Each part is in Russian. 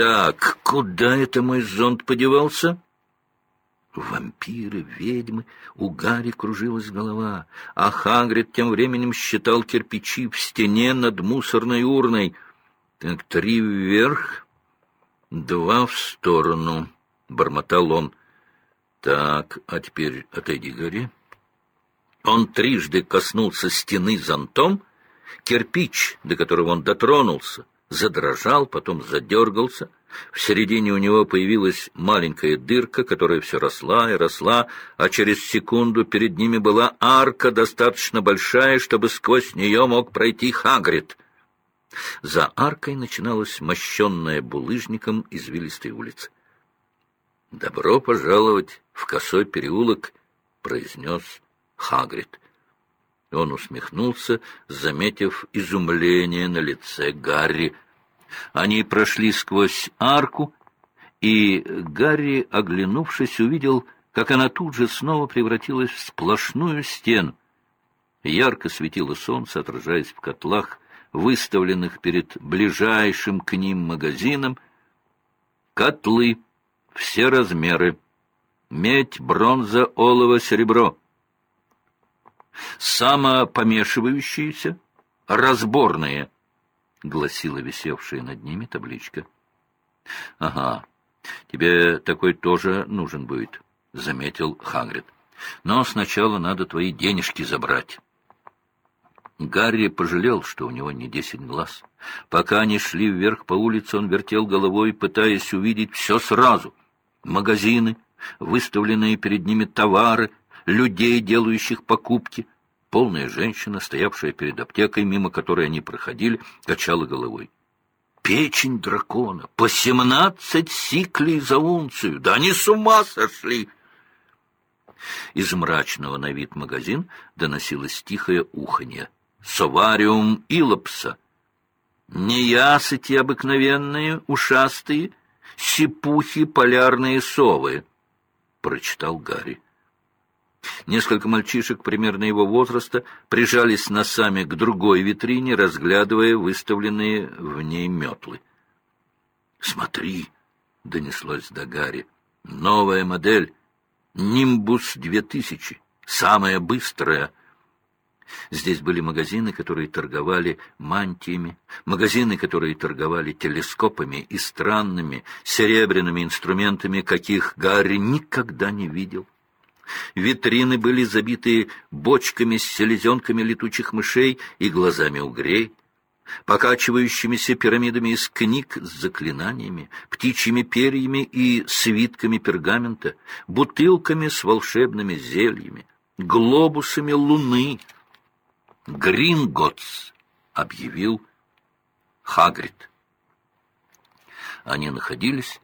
Так, куда это мой зонт подевался? Вампиры, ведьмы, у Гарри кружилась голова, а Хагрид тем временем считал кирпичи в стене над мусорной урной. Так, три вверх, два в сторону, — бормотал он. Так, а теперь отойди, Гарри. Он трижды коснулся стены зонтом, кирпич, до которого он дотронулся, задрожал, потом задергался. В середине у него появилась маленькая дырка, которая все росла и росла, а через секунду перед ними была арка достаточно большая, чтобы сквозь нее мог пройти Хагрид. За аркой начиналась мощенная булыжником извилистая улица. «Добро пожаловать в косой переулок», — произнес Хагрид. Он усмехнулся, заметив изумление на лице Гарри. Они прошли сквозь арку, и Гарри, оглянувшись, увидел, как она тут же снова превратилась в сплошную стену. Ярко светило солнце, отражаясь в котлах, выставленных перед ближайшим к ним магазином. Котлы, все размеры, медь, бронза, олово, серебро — самопомешивающиеся, разборные, — гласила висевшая над ними табличка. — Ага, тебе такой тоже нужен будет, — заметил Хагрид. — Но сначала надо твои денежки забрать. Гарри пожалел, что у него не десять глаз. Пока они шли вверх по улице, он вертел головой, пытаясь увидеть все сразу. Магазины, выставленные перед ними товары, людей, делающих покупки. Полная женщина, стоявшая перед аптекой, мимо которой они проходили, качала головой. Печень дракона! По семнадцать сиклей за унцию! Да они с ума сошли! Из мрачного на вид магазин доносилось тихое уханье. Совариум илопса. Неясыти обыкновенные, ушастые, сипухи полярные совы, — прочитал Гарри. Несколько мальчишек примерно его возраста прижались носами к другой витрине, разглядывая выставленные в ней метлы. «Смотри!» — донеслось до Гарри. «Новая модель. Нимбус 2000. Самая быстрая». Здесь были магазины, которые торговали мантиями, магазины, которые торговали телескопами и странными серебряными инструментами, каких Гарри никогда не видел. Витрины были забиты бочками с селезенками летучих мышей и глазами угрей, покачивающимися пирамидами из книг с заклинаниями, птичьими перьями и свитками пергамента, бутылками с волшебными зельями, глобусами луны. «Гринготс!» — объявил Хагрид. Они находились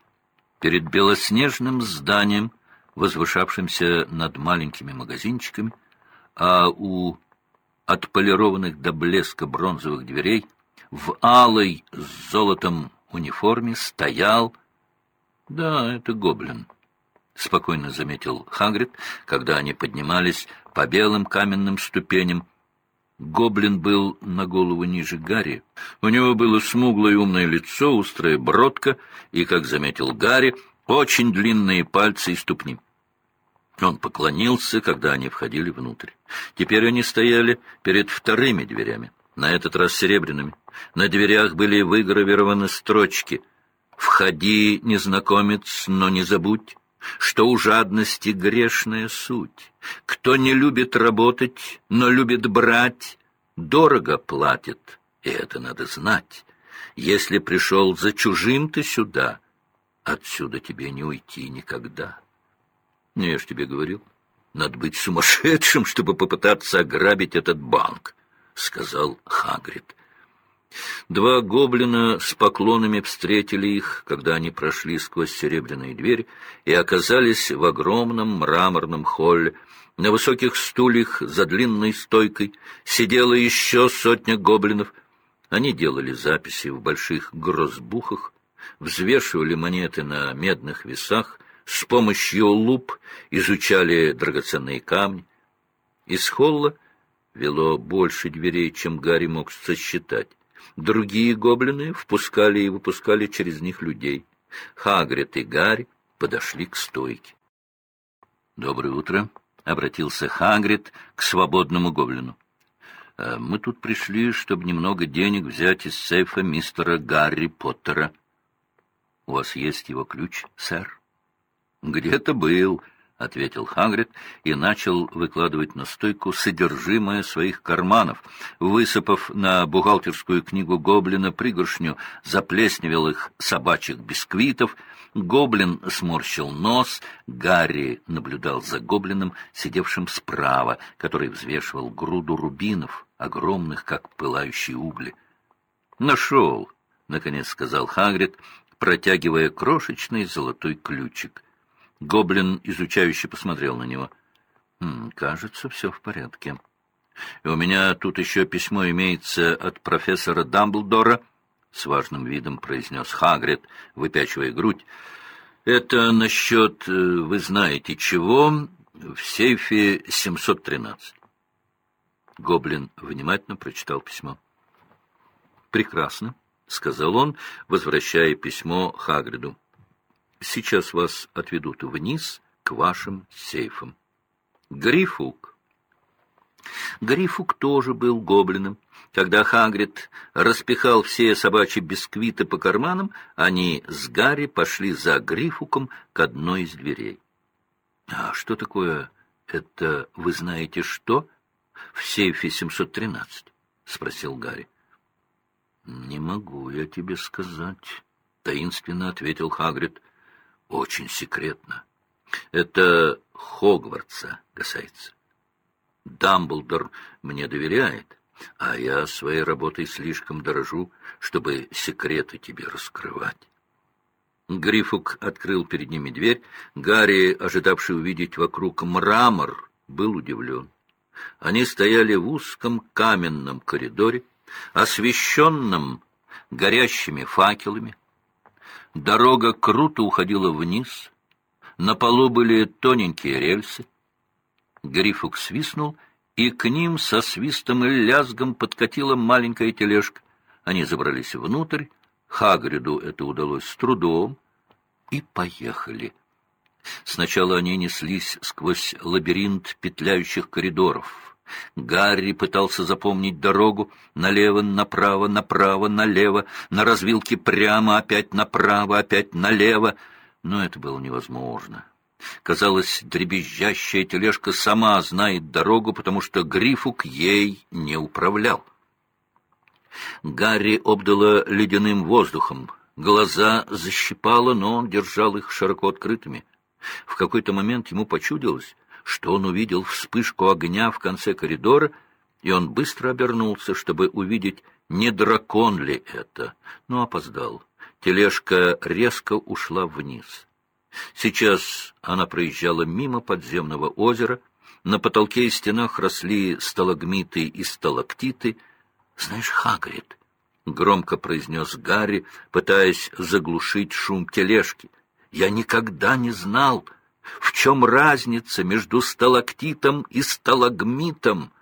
перед белоснежным зданием, возвышавшимся над маленькими магазинчиками, а у отполированных до блеска бронзовых дверей в алой с золотом униформе стоял... Да, это гоблин, — спокойно заметил Хагрид, когда они поднимались по белым каменным ступеням. Гоблин был на голову ниже Гарри. У него было смуглое умное лицо, острая бродка и, как заметил Гарри, очень длинные пальцы и ступни. Он поклонился, когда они входили внутрь. Теперь они стояли перед вторыми дверями, на этот раз серебряными. На дверях были выгравированы строчки «Входи, незнакомец, но не забудь, что у жадности грешная суть. Кто не любит работать, но любит брать, дорого платит, и это надо знать. Если пришел за чужим ты сюда, отсюда тебе не уйти никогда». Ну, я ж тебе говорил, надо быть сумасшедшим, чтобы попытаться ограбить этот банк, — сказал Хагрид. Два гоблина с поклонами встретили их, когда они прошли сквозь серебряные двери и оказались в огромном мраморном холле. На высоких стульях за длинной стойкой сидела еще сотня гоблинов. Они делали записи в больших грозбухах, взвешивали монеты на медных весах — с помощью луп изучали драгоценные камни. Из холла вело больше дверей, чем Гарри мог сосчитать. Другие гоблины впускали и выпускали через них людей. Хагрид и Гарри подошли к стойке. — Доброе утро, — обратился Хагрид к свободному гоблину. «Э, — Мы тут пришли, чтобы немного денег взять из сейфа мистера Гарри Поттера. — У вас есть его ключ, сэр? — Где-то был, —— ответил Хагрид и начал выкладывать на стойку содержимое своих карманов. Высыпав на бухгалтерскую книгу гоблина пригоршню заплесневелых собачьих бисквитов, гоблин сморщил нос, Гарри наблюдал за гоблином, сидевшим справа, который взвешивал груду рубинов, огромных, как пылающие угли. «Нашел!» — наконец сказал Хагрид, протягивая крошечный золотой ключик. Гоблин изучающе посмотрел на него. «Хм, «Кажется, все в порядке. И у меня тут еще письмо имеется от профессора Дамблдора», — с важным видом произнес Хагрид, выпячивая грудь. «Это насчет, э, вы знаете чего, в сейфе 713». Гоблин внимательно прочитал письмо. «Прекрасно», — сказал он, возвращая письмо Хагриду. Сейчас вас отведут вниз к вашим сейфам. Грифук. Грифук тоже был гоблином. Когда Хагрид распихал все собачьи бисквиты по карманам, они с Гарри пошли за Грифуком к одной из дверей. — А что такое это, вы знаете что, в сейфе 713? — спросил Гарри. — Не могу я тебе сказать, — таинственно ответил Хагрид. Очень секретно. Это Хогвартса касается. Дамблдор мне доверяет, а я своей работой слишком дорожу, чтобы секреты тебе раскрывать. Грифук открыл перед ними дверь. Гарри, ожидавший увидеть вокруг мрамор, был удивлен. Они стояли в узком каменном коридоре, освещенном горящими факелами, Дорога круто уходила вниз. На полу были тоненькие рельсы. Грифук свистнул, и к ним со свистом и лязгом подкатила маленькая тележка. Они забрались внутрь, Хагриду это удалось с трудом, и поехали. Сначала они неслись сквозь лабиринт петляющих коридоров. Гарри пытался запомнить дорогу налево, направо, направо, налево, на развилке прямо, опять направо, опять налево, но это было невозможно. Казалось, дребезжащая тележка сама знает дорогу, потому что Грифук ей не управлял. Гарри обдало ледяным воздухом. Глаза защипало, но он держал их широко открытыми. В какой-то момент ему почудилось, что он увидел вспышку огня в конце коридора, и он быстро обернулся, чтобы увидеть, не дракон ли это, но опоздал. Тележка резко ушла вниз. Сейчас она проезжала мимо подземного озера, на потолке и стенах росли сталагмиты и сталактиты. «Знаешь, Хагрид», — громко произнес Гарри, пытаясь заглушить шум тележки, — «я никогда не знал, в чем разница между сталактитом и сталагмитом?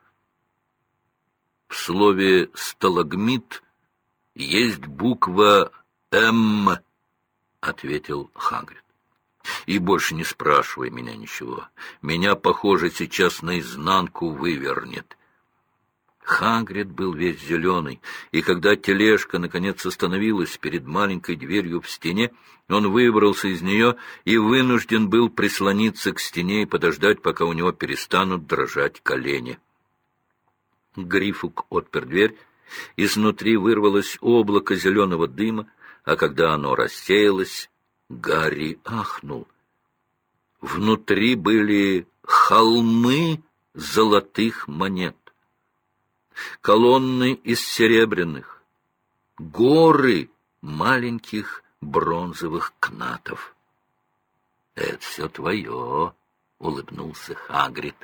В слове «сталагмит» есть буква «М», — ответил Хагрид. И больше не спрашивай меня ничего. Меня, похоже, сейчас наизнанку вывернет. Хагрид был весь зеленый, и когда тележка наконец остановилась перед маленькой дверью в стене, он выбрался из нее и вынужден был прислониться к стене и подождать, пока у него перестанут дрожать колени. Грифук отпер дверь, изнутри вырвалось облако зеленого дыма, а когда оно рассеялось, Гарри ахнул. Внутри были холмы золотых монет колонны из серебряных, горы маленьких бронзовых кнатов. — Это все твое, — улыбнулся Хагрид.